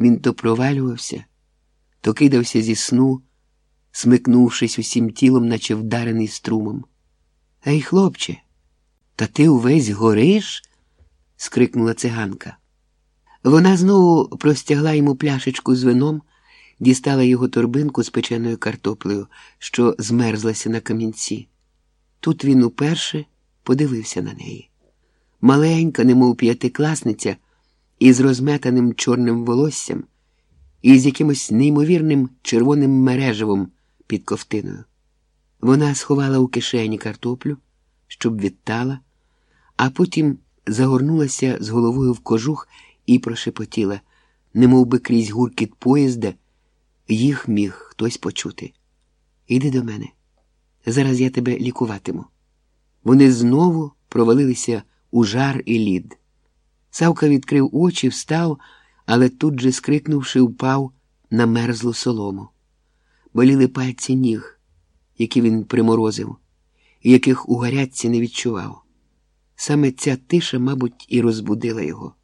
Він то провалювався, то кидався зі сну, смикнувшись усім тілом, наче вдарений струмом. Ей, хлопче, та ти увесь гориш? скрикнула циганка. Вона знову простягла йому пляшечку з вином, дістала його торбинку з печеною картоплею, що змерзлася на камінці. Тут він уперше подивився на неї. Маленька, немов п'ятикласниця, із розметаним чорним волоссям і з якимось неймовірним червоним мережевом під ковтиною. Вона сховала у кишені картоплю, щоб відтала, а потім загорнулася з головою в кожух і прошепотіла, немов би крізь гуркіт поїзда, їх міг хтось почути. Іди до мене. Зараз я тебе лікуватиму. Вони знову провалилися у жар і лід. Савка відкрив очі, встав, але тут же, скрикнувши, впав на мерзлу солому. Боліли пальці ніг, які він приморозив, і яких у гарячці не відчував. Саме ця тиша, мабуть, і розбудила його.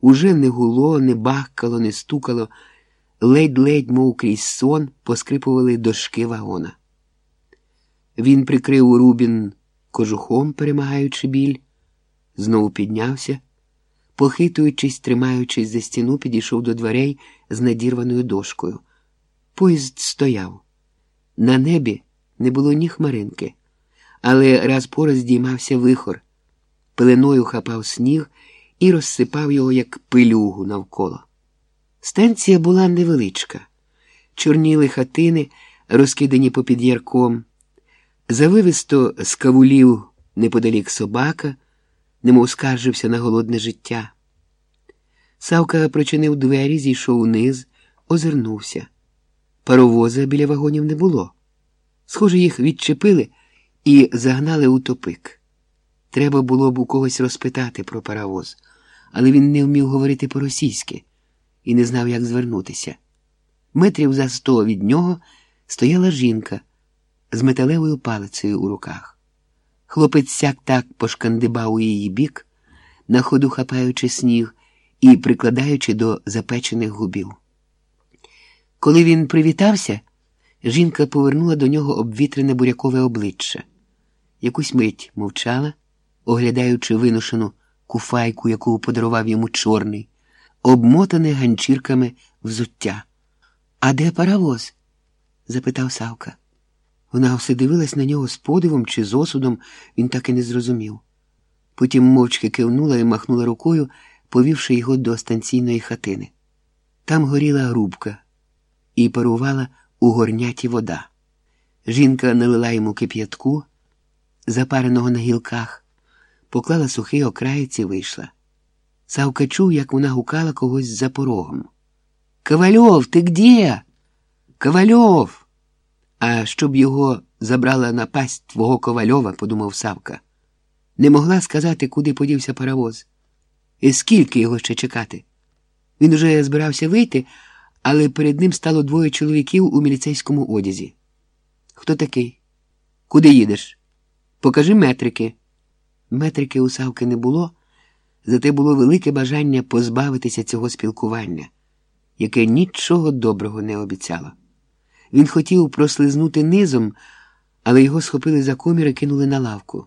Уже не гуло, не бахкало, не стукало, ледь-ледь, мов крізь сон, поскрипували дошки вагона. Він прикрив Рубін кожухом, перемагаючи біль, знову піднявся, похитуючись, тримаючись за стіну, підійшов до дверей з надірваною дошкою. Поїзд стояв. На небі не було ні хмаринки, але раз по раз здіймався вихор, пеленою хапав сніг і розсипав його, як пилюгу навколо. Станція була невеличка, чорніли хатини, розкидані попід ярком. Завивисто скавулів неподалік собака, немов скаржився на голодне життя. Савка прочинив двері, зійшов униз, озирнувся. Паровоза біля вагонів не було. Схоже, їх відчепили і загнали у топик. Треба було б у когось розпитати про паровоз, але він не вмів говорити по-російськи і не знав, як звернутися. Метрів за сто від нього стояла жінка з металевою палицею у руках. Хлопець сяк так пошкандибав у її бік, на ходу хапаючи сніг і прикладаючи до запечених губів. Коли він привітався, жінка повернула до нього обвітрене бурякове обличчя. Якусь мить мовчала, оглядаючи виношену куфайку, яку подарував йому чорний, обмотане ганчірками взуття. А де паровоз? запитав Савка. Вона все дивилась на нього з подивом чи з осудом, він так і не зрозумів. Потім мовчки кивнула і махнула рукою, повівши його до станційної хатини. Там горіла грубка і парувала у горняті вода. Жінка налила йому кип'ятку, запареного на гілках, поклала сухий окраєць і вийшла. Савка чув, як вона гукала когось за порогом. Ковальов, ти где? Ковальов! А щоб його забрала напасть твого ковальова, подумав Савка, не могла сказати, куди подівся паровоз. І скільки його ще чекати. Він уже збирався вийти, але перед ним стало двоє чоловіків у міліцейському одязі. Хто такий? Куди їдеш? Покажи метрики. Метрики у Савки не було, зате було велике бажання позбавитися цього спілкування, яке нічого доброго не обіцяло. Він хотів прослизнути низом, але його схопили за комір і кинули на лавку.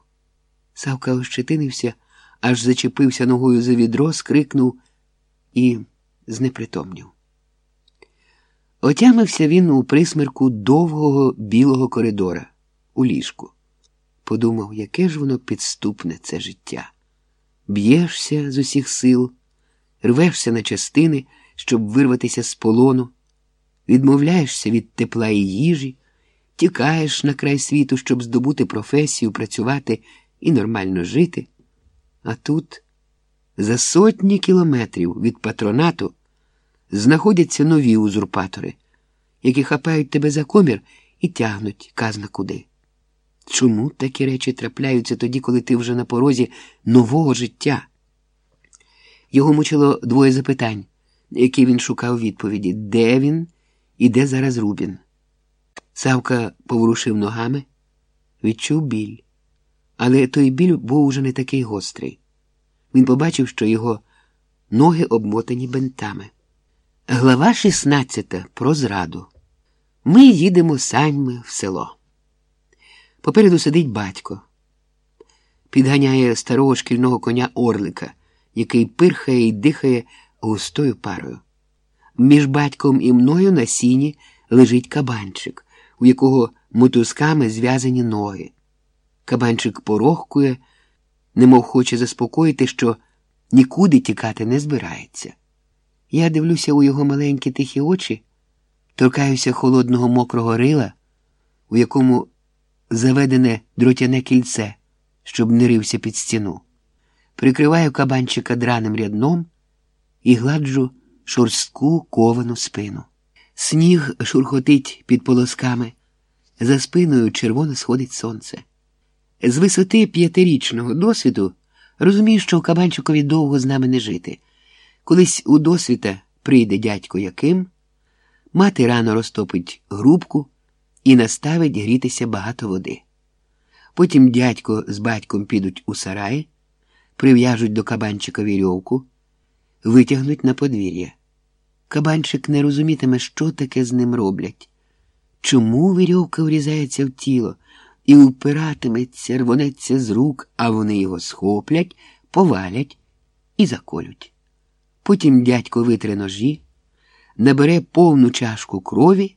Савка ощетинився, аж зачепився ногою за відро, скрикнув і знепритомнів. Отямився він у присмерку довгого білого коридора у ліжку. Подумав, яке ж воно підступне це життя. Б'єшся з усіх сил, рвешся на частини, щоб вирватися з полону відмовляєшся від тепла і їжі, тікаєш на край світу, щоб здобути професію, працювати і нормально жити. А тут, за сотні кілометрів від патронату, знаходяться нові узурпатори, які хапають тебе за комір і тягнуть казна куди. Чому такі речі трапляються тоді, коли ти вже на порозі нового життя? Його мучило двоє запитань, які він шукав відповіді: де він і де зараз Рубін. Савка поворушив ногами, відчув біль, але той біль був уже не такий гострий. Він побачив, що його ноги обмотані бентами. Глава 16 про зраду. Ми їдемо саньми в село. Попереду сидить батько, підганяє старого шкільного коня Орлика, який пирхає і дихає густою парою. Між батьком і мною на сіні лежить кабанчик, у якого мотузками зв'язані ноги. Кабанчик порохкує, немов хоче заспокоїти, що нікуди тікати не збирається. Я дивлюся у його маленькі тихі очі, торкаюся холодного мокрого рила, у якому заведене дротяне кільце, щоб не рився під стіну. Прикриваю кабанчика драним рядном і гладжу шорстку ковану спину. Сніг шурхотить під полосками, за спиною червоно сходить сонце. З висоти п'ятирічного досвіду розумію, що кабанчикові довго з нами не жити. Колись у досвіта прийде дядько Яким, мати рано розтопить грубку і наставить грітися багато води. Потім дядько з батьком підуть у сарай, прив'яжуть до кабанчика вірьовку, витягнуть на подвір'я. Кабанчик не розумітиме, що таке з ним роблять, чому вірьовка врізається в тіло і впиратиметься, рвонеться з рук, а вони його схоплять, повалять і заколють. Потім дядько витре ножі, набере повну чашку крові